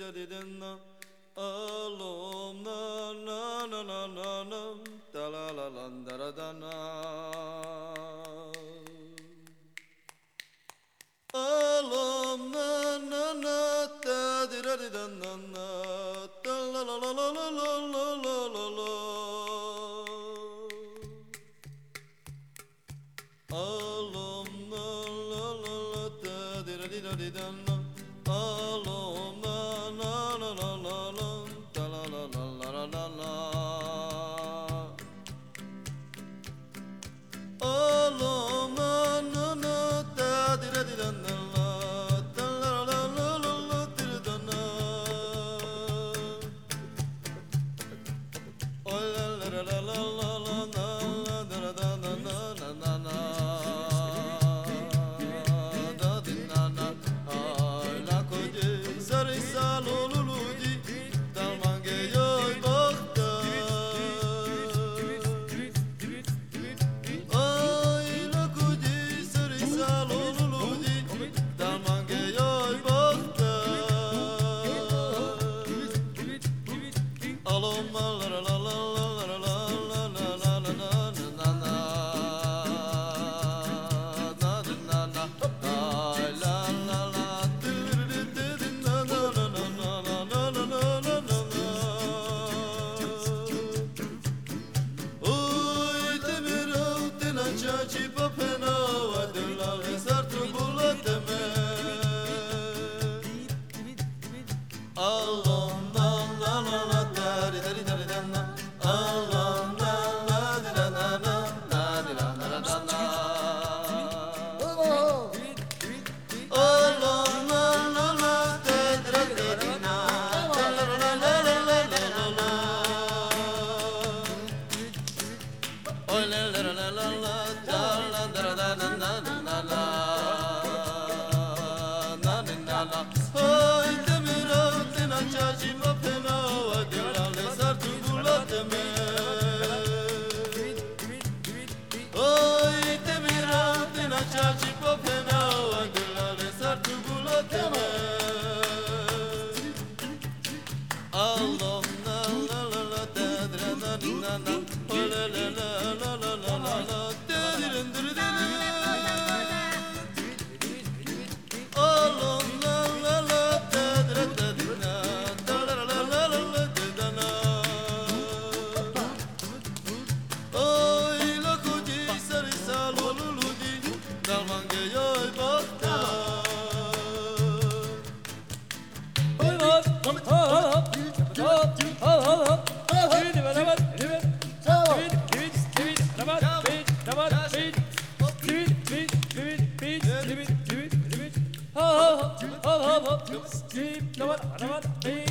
da di da na alom na na na na na na da la la la da ra da na alom na na na da di da di da na na da la la la la la la la la la la alom na la la la da di da di da na alom churchy for yardımı dibit dibit dibit oh, oh, oh, oh, oh, hop dip naman naman dip